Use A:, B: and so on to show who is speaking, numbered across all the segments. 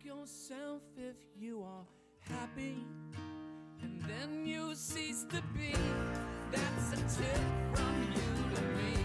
A: Ask yourself if you are happy, and then you cease to be. That's a tip from you to me,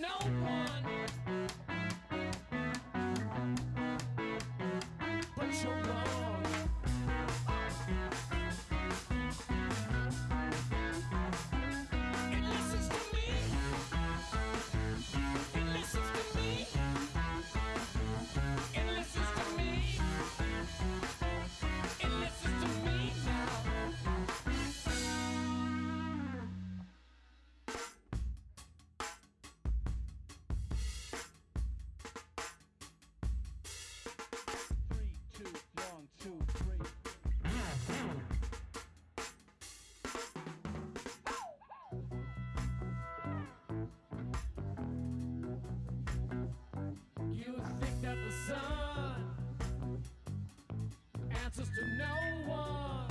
A: no
B: that the sun answers to no one.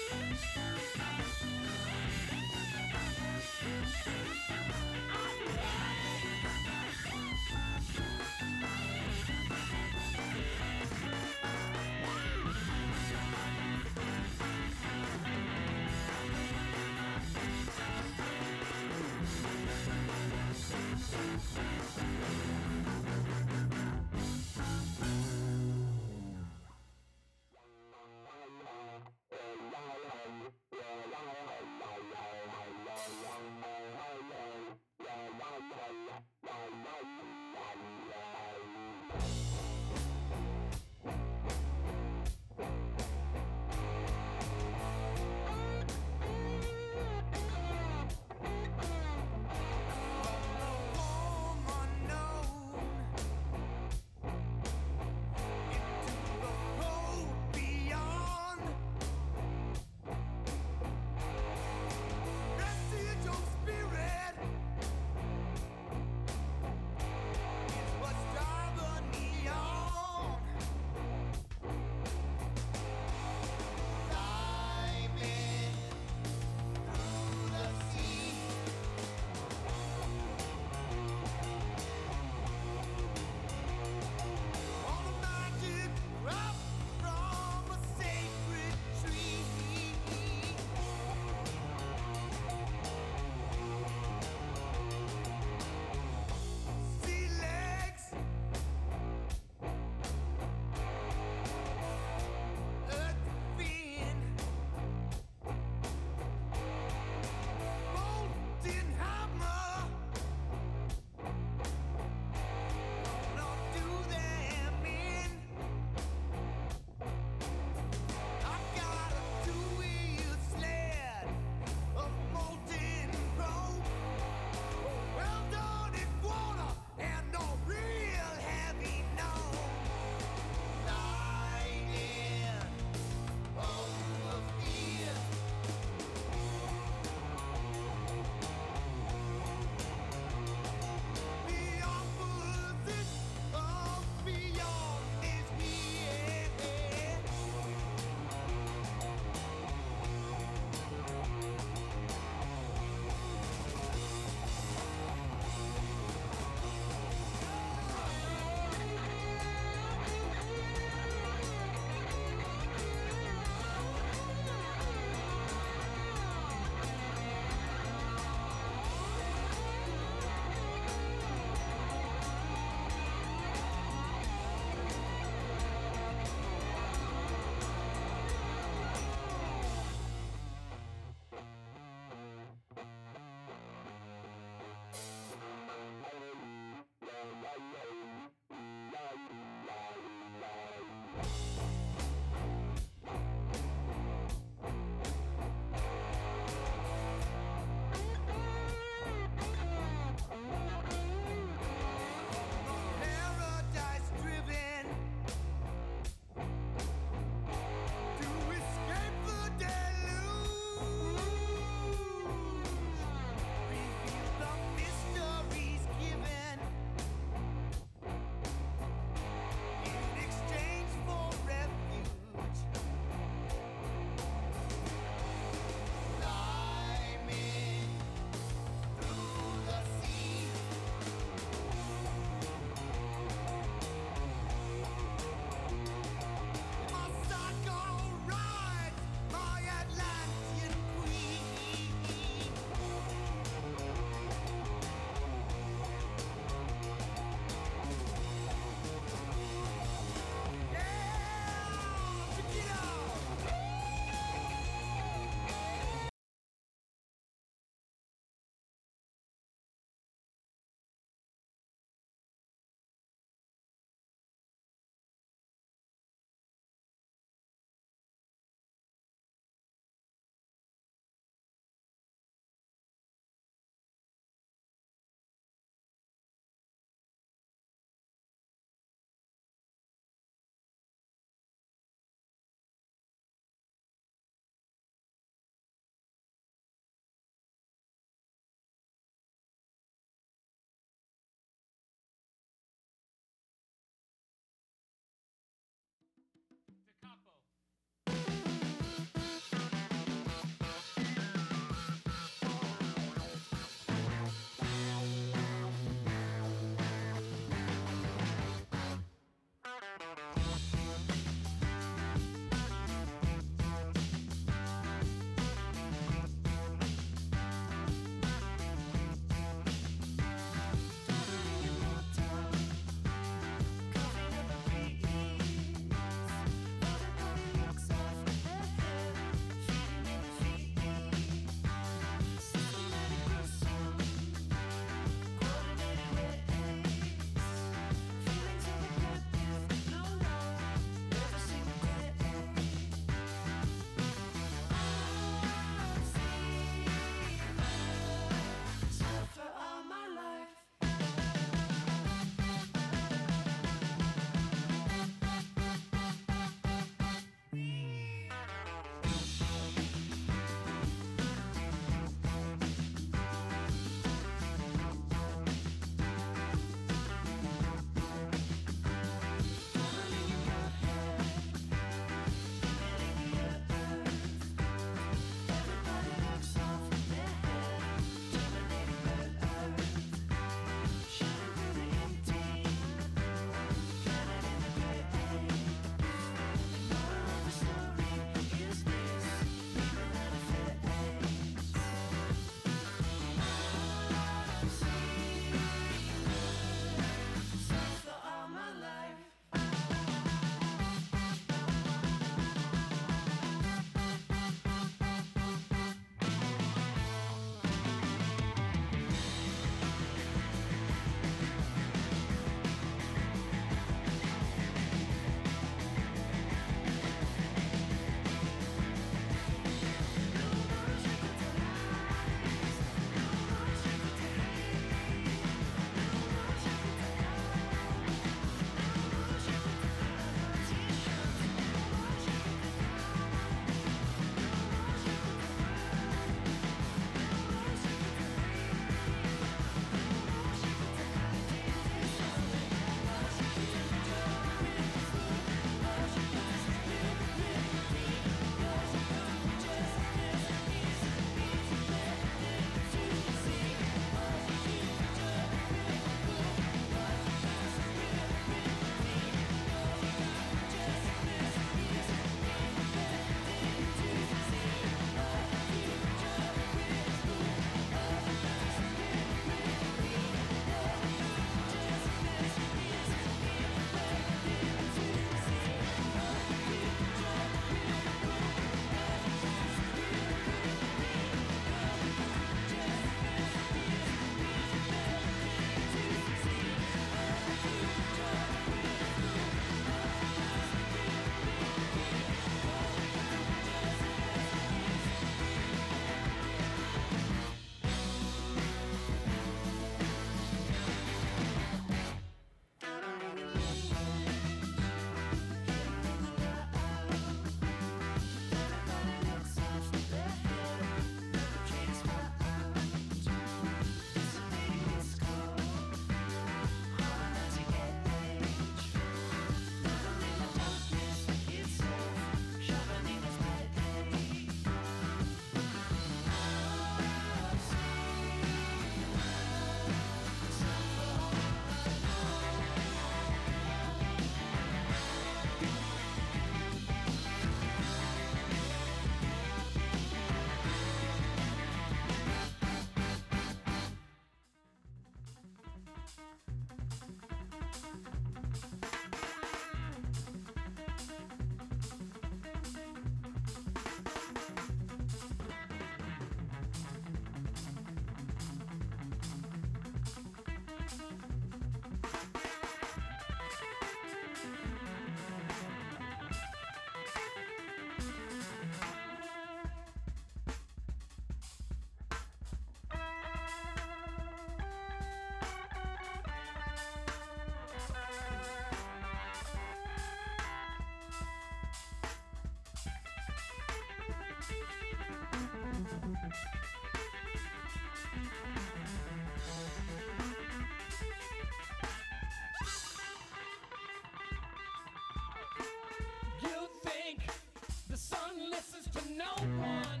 B: no one.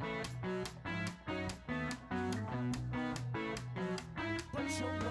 A: But your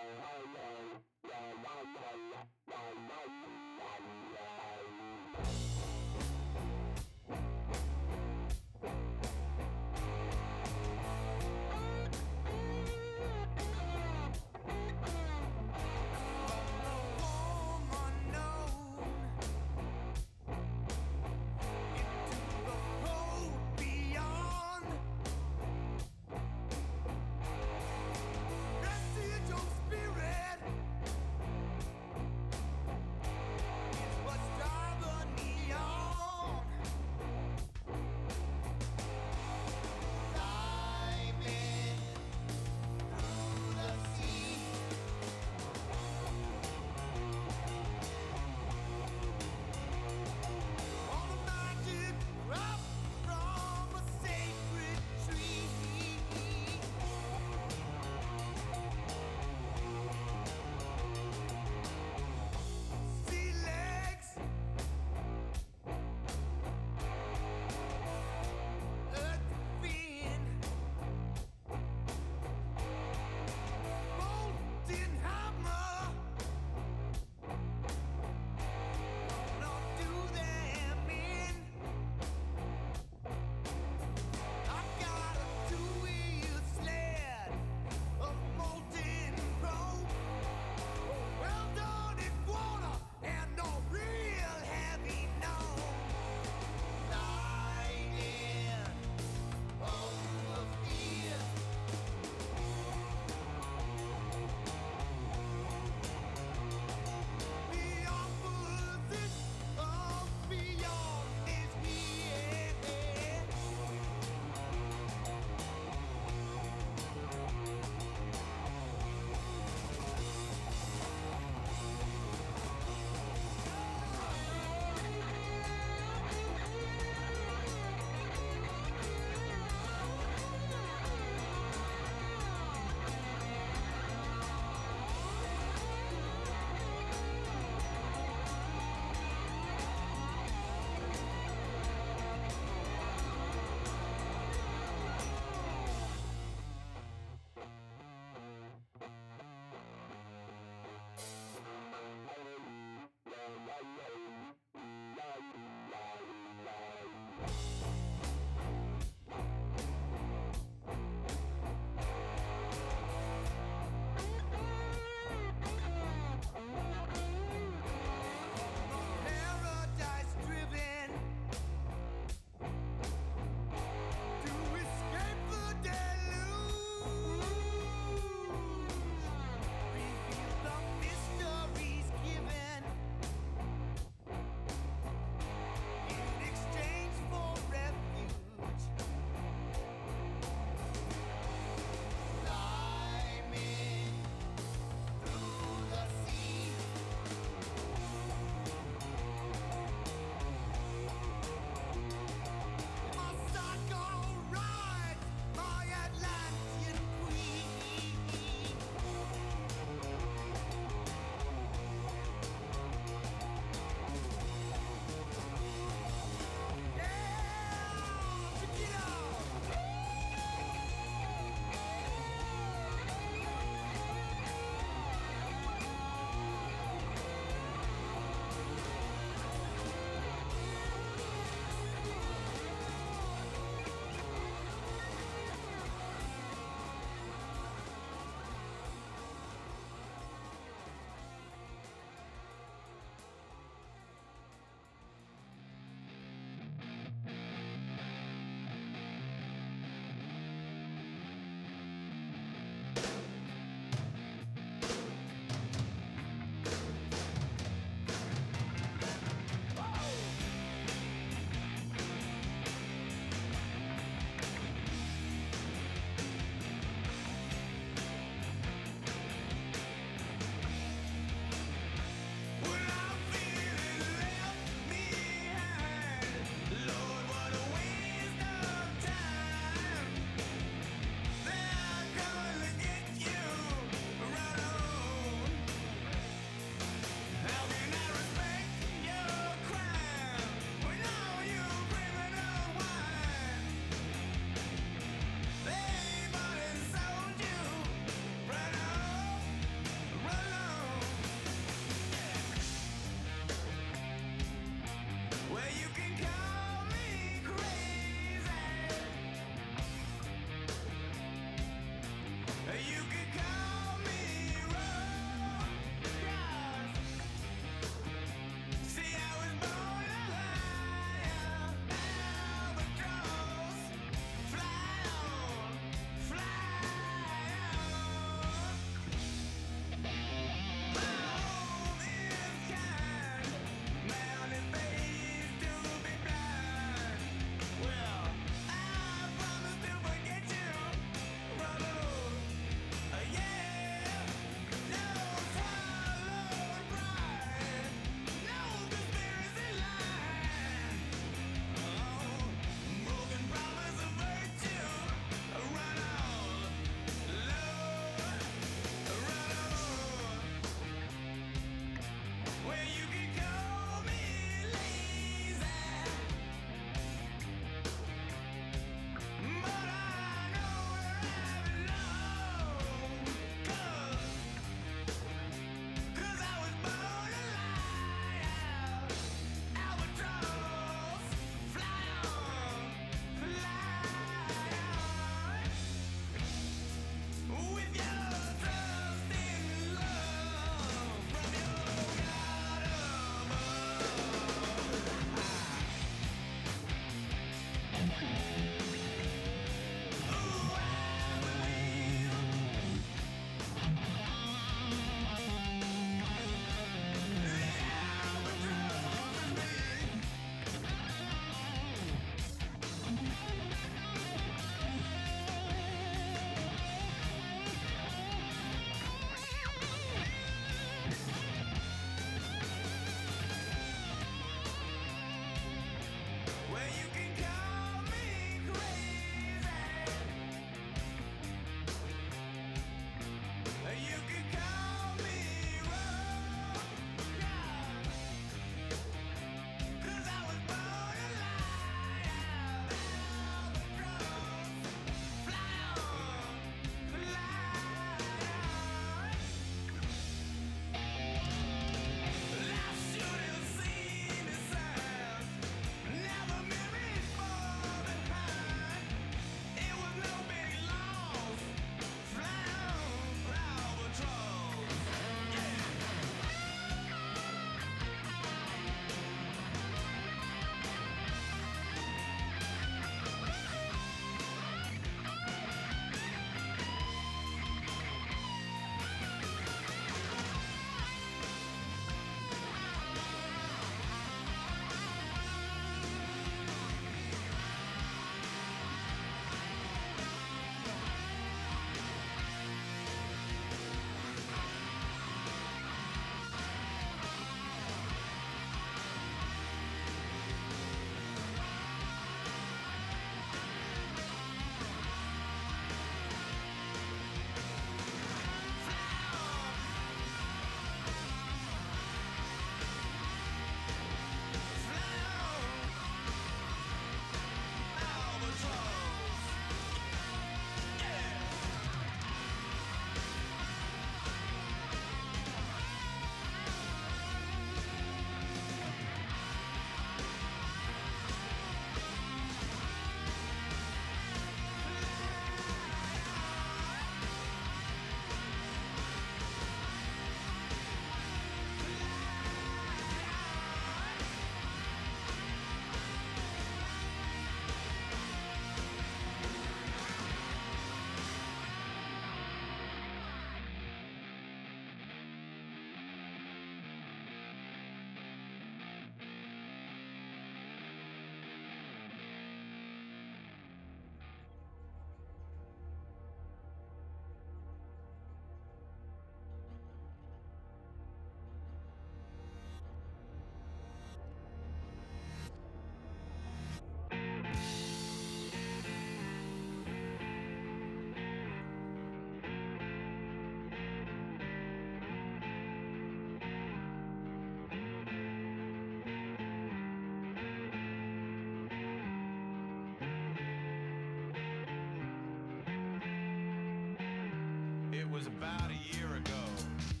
C: was about a year ago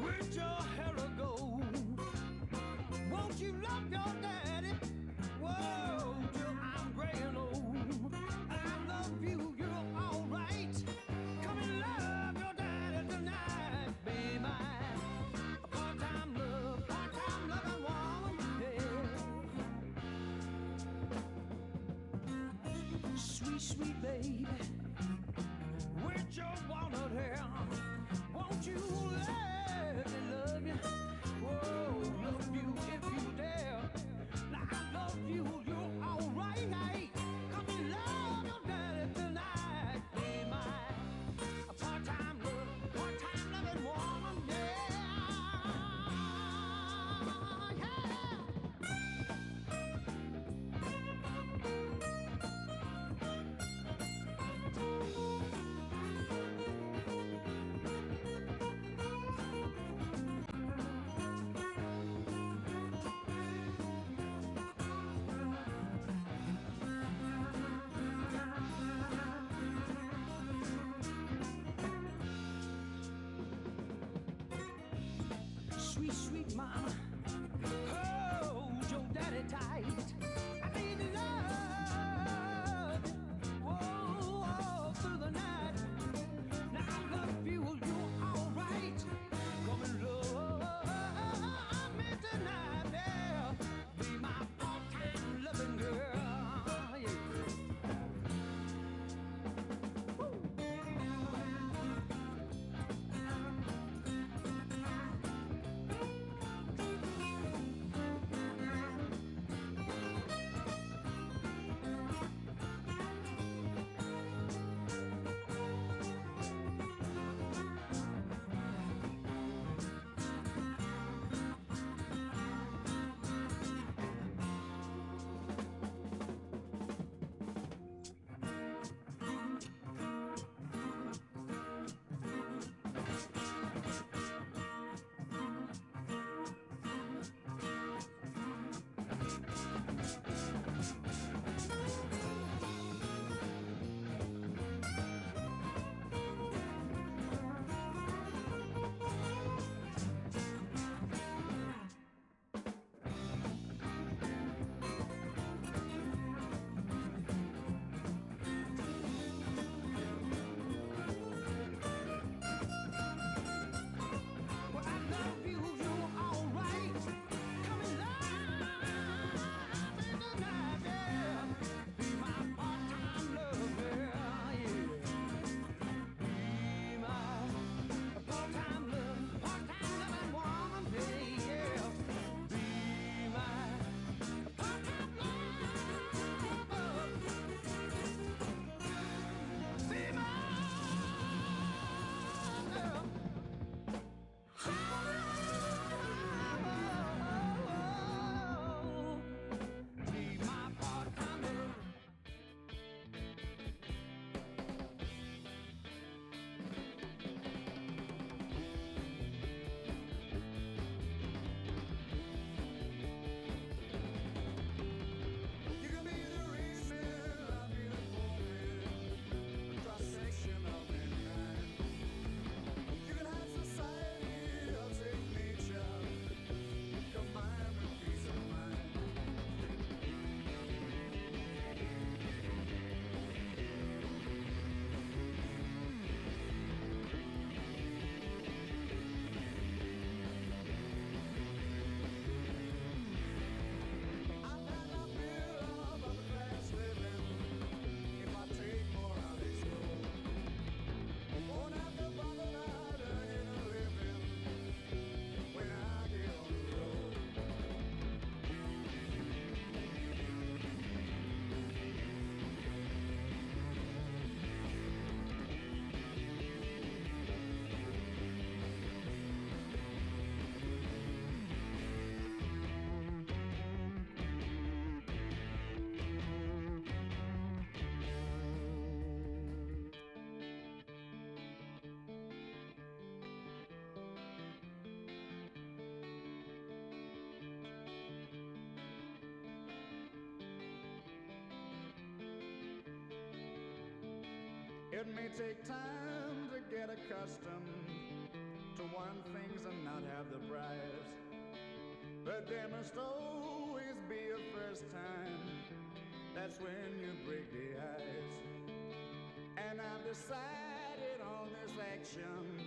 D: Where'd your hair go? Won't you love your daddy? Whoa, till I'm gray and old. I love you, you're alright. Come and love your daddy tonight, be part-time love, part-time loving woman. Sweet, sweet baby.
E: Mom. It may take time to get accustomed to one things and not have the prize. But there must always be a first time. That's when you break the ice. And I've decided on this action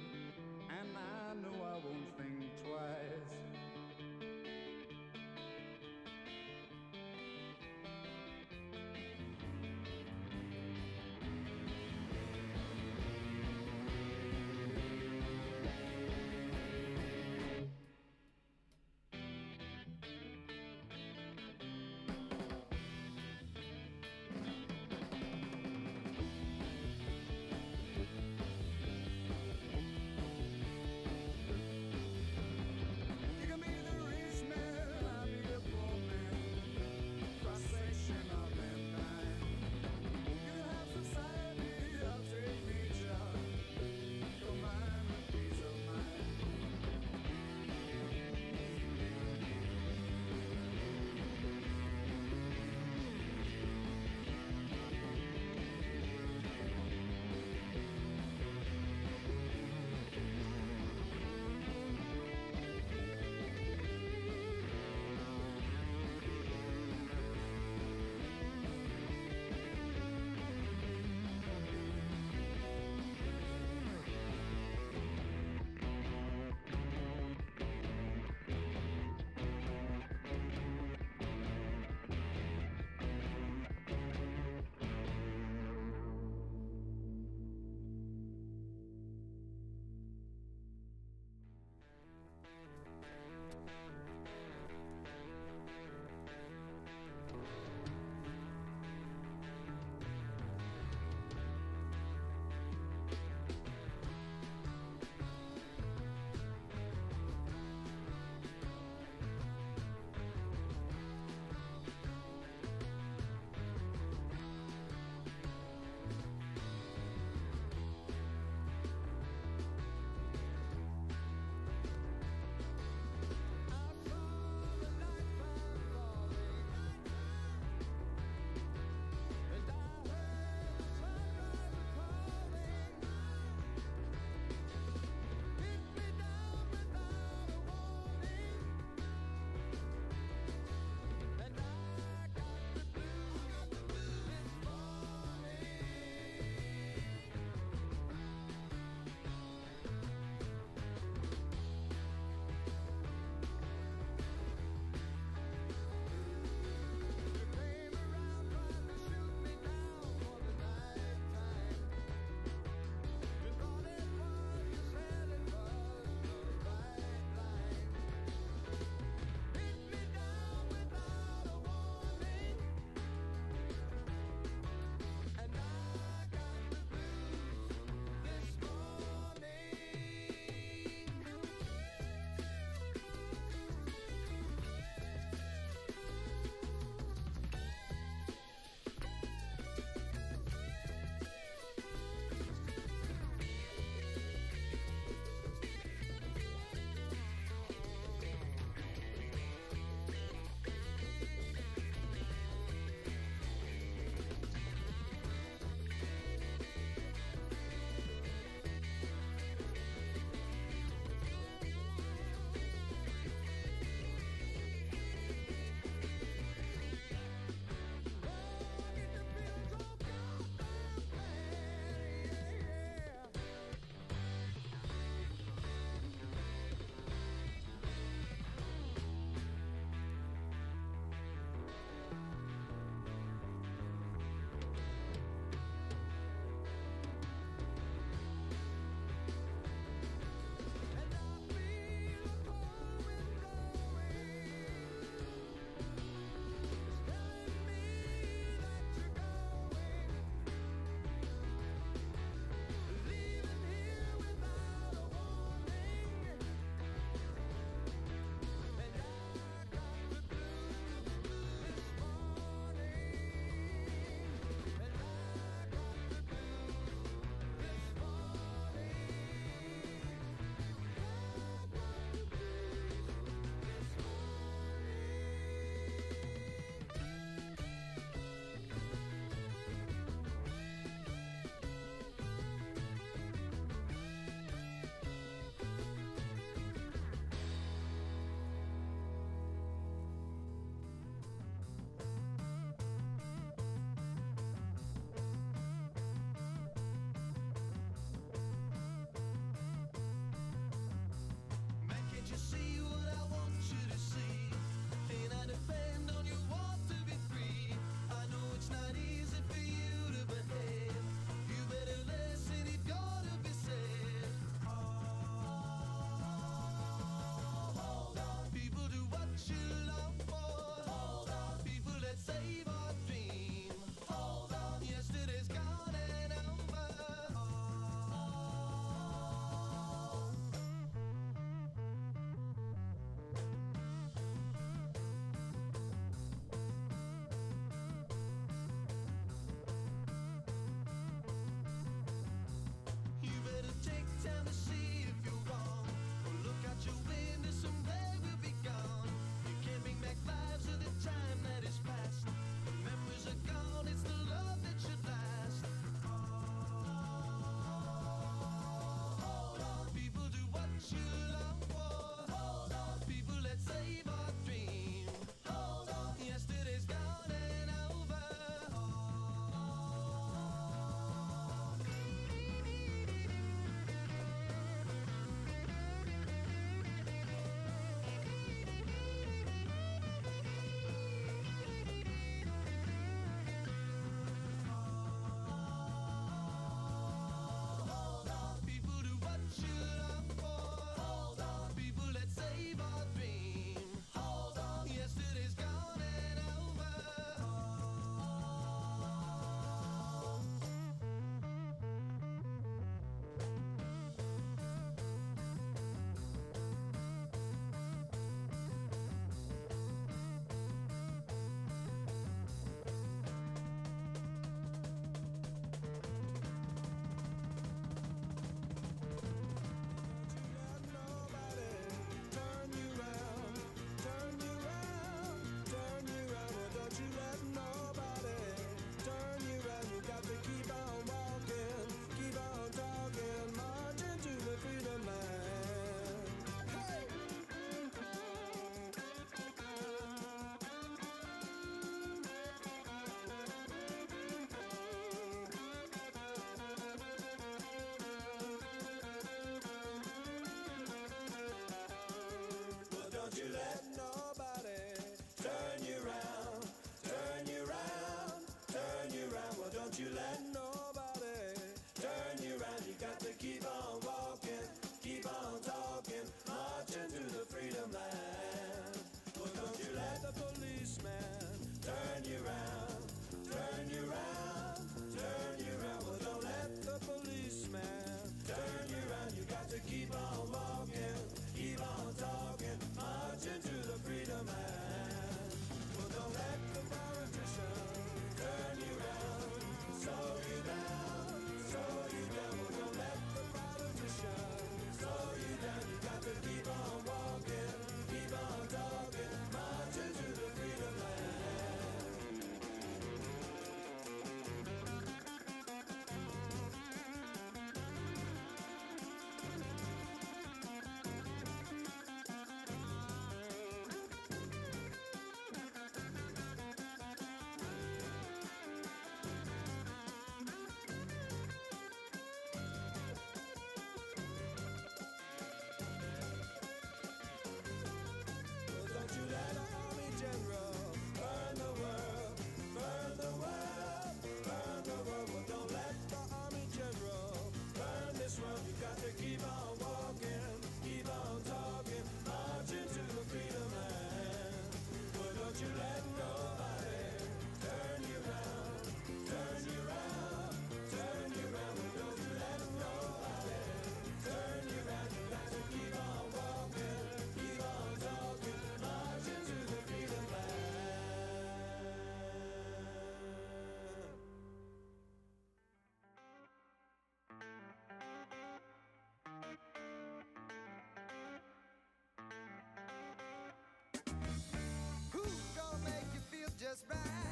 F: just right.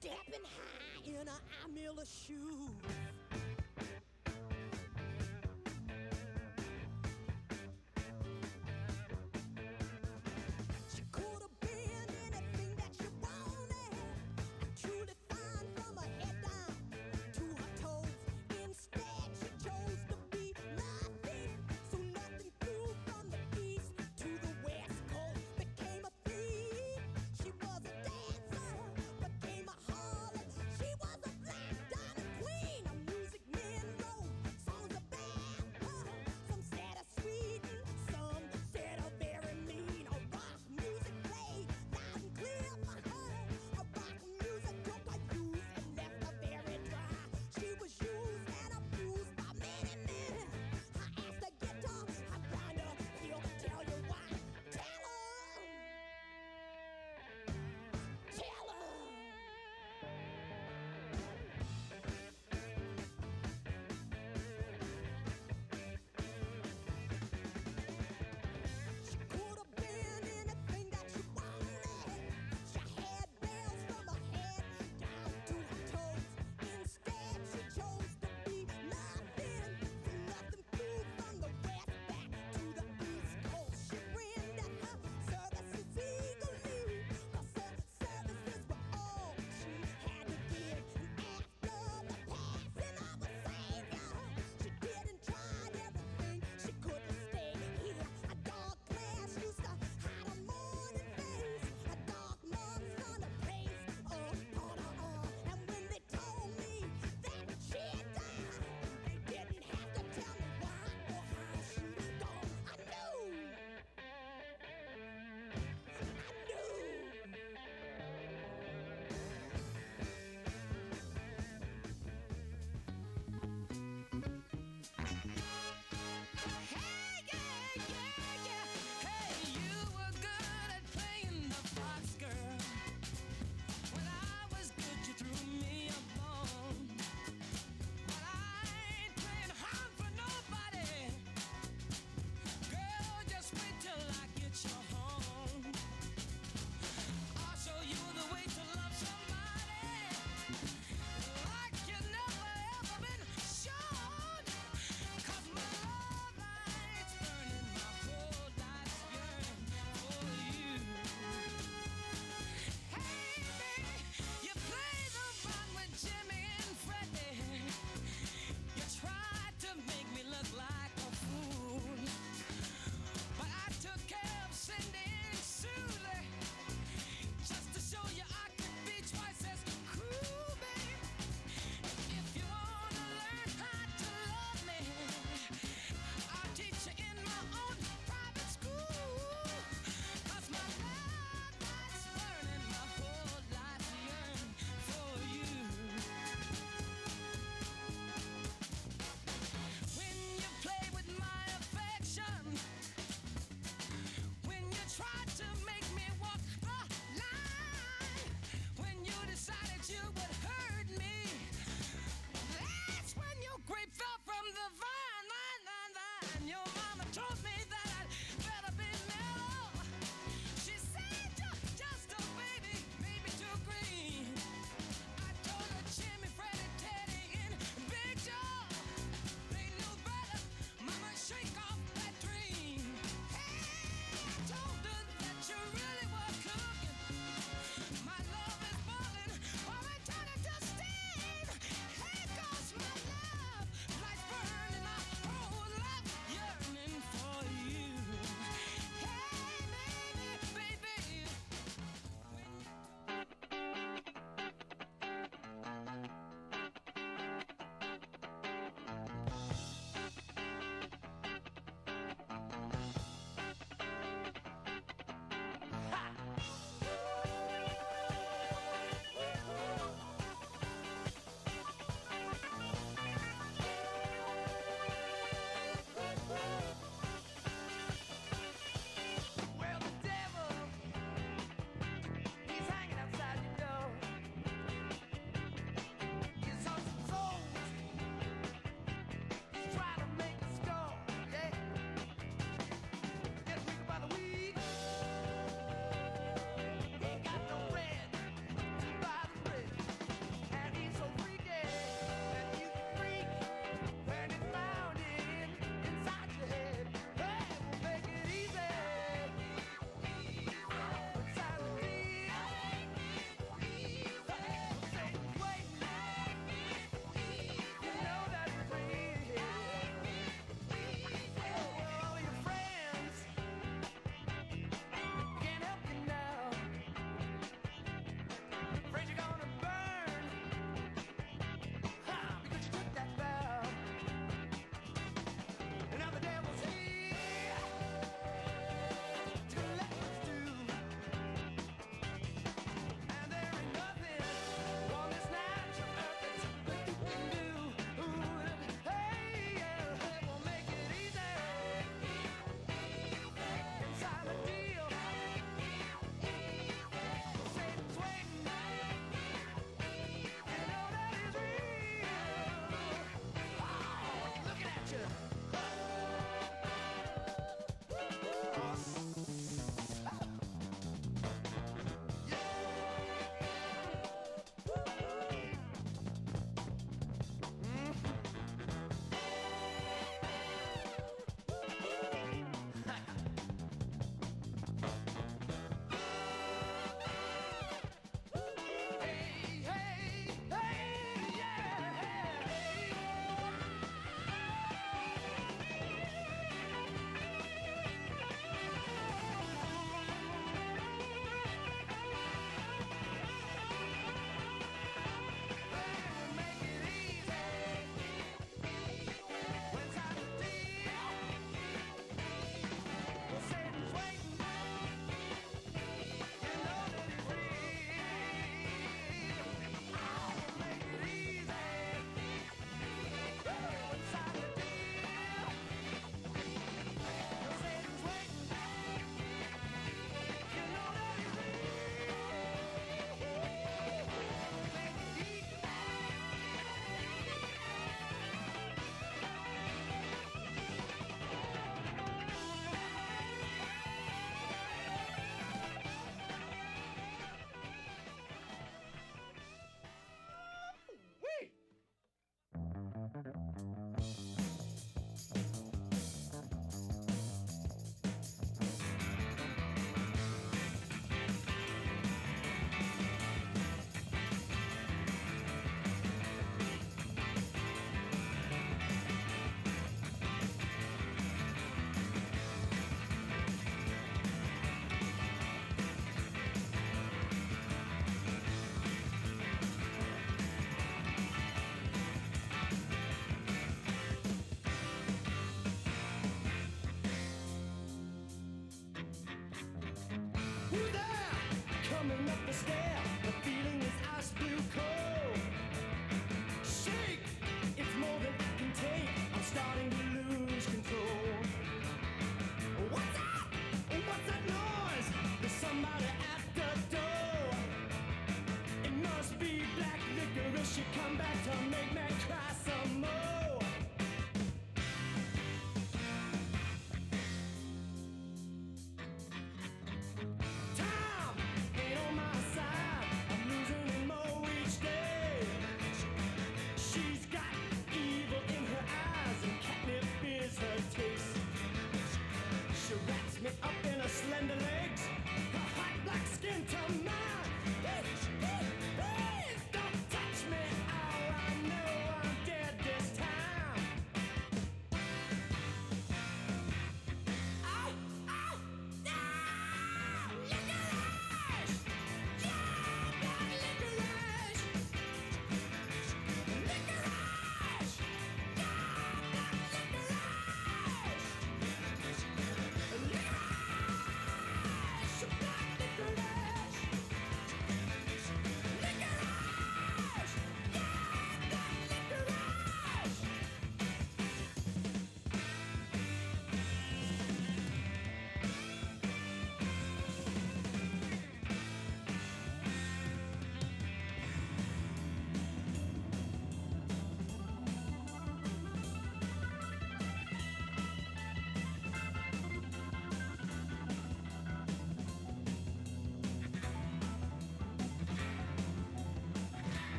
G: Stepping high in a I Miller shoe.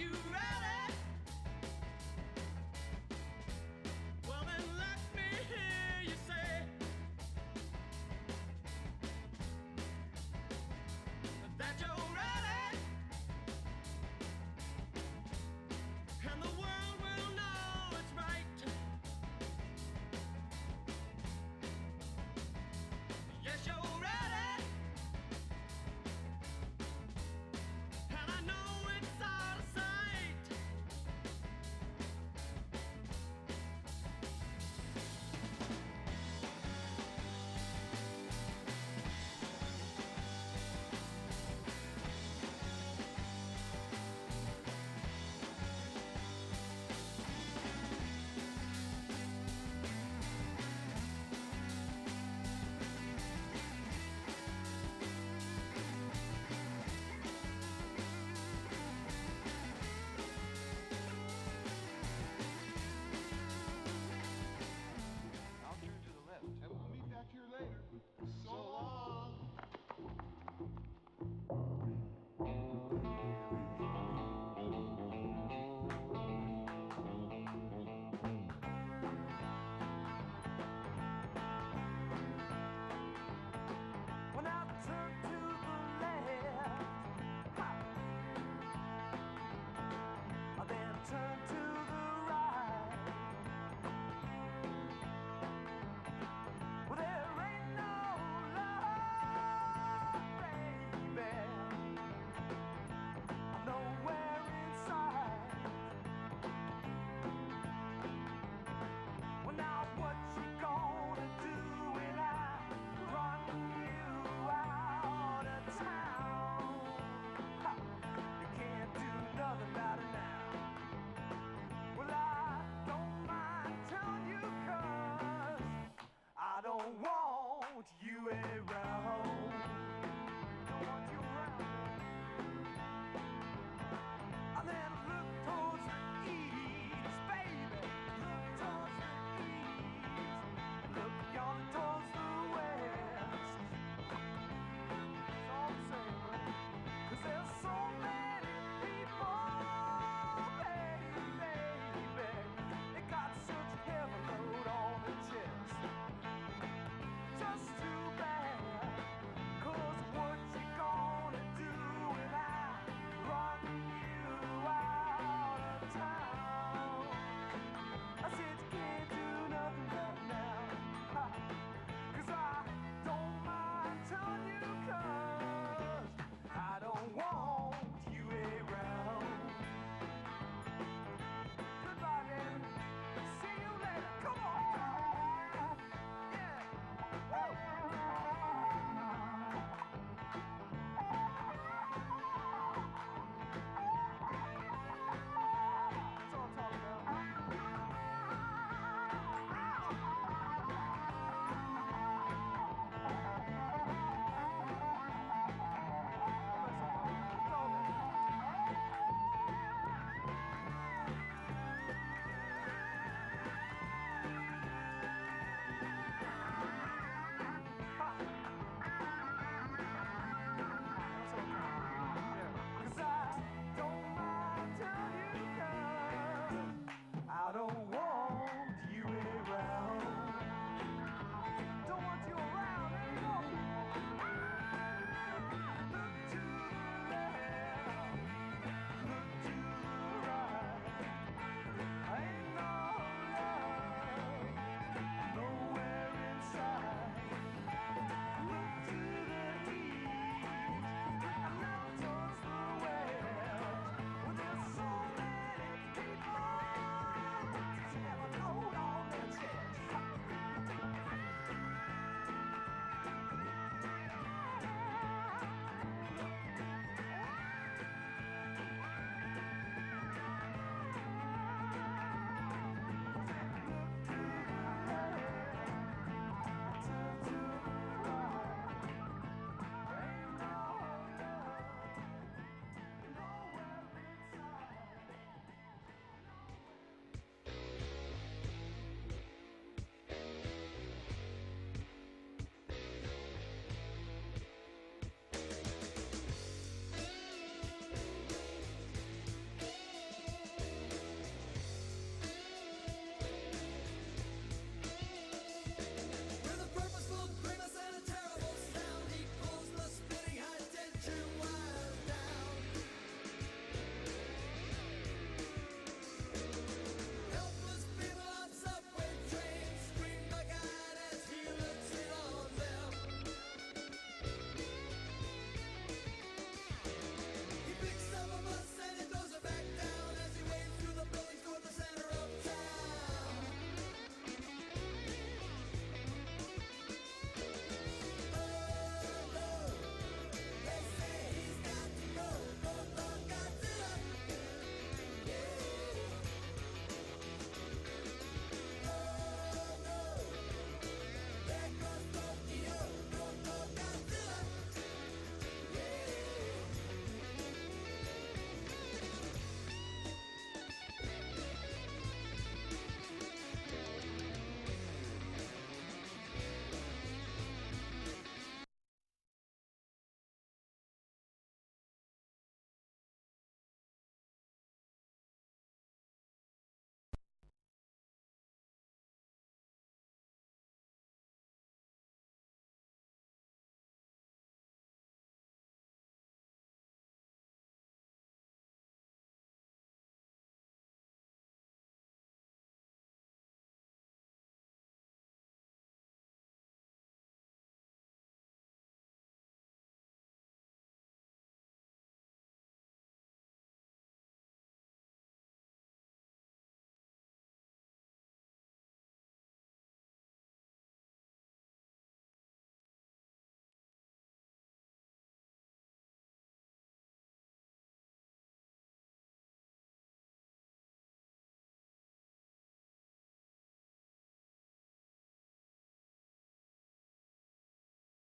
B: You?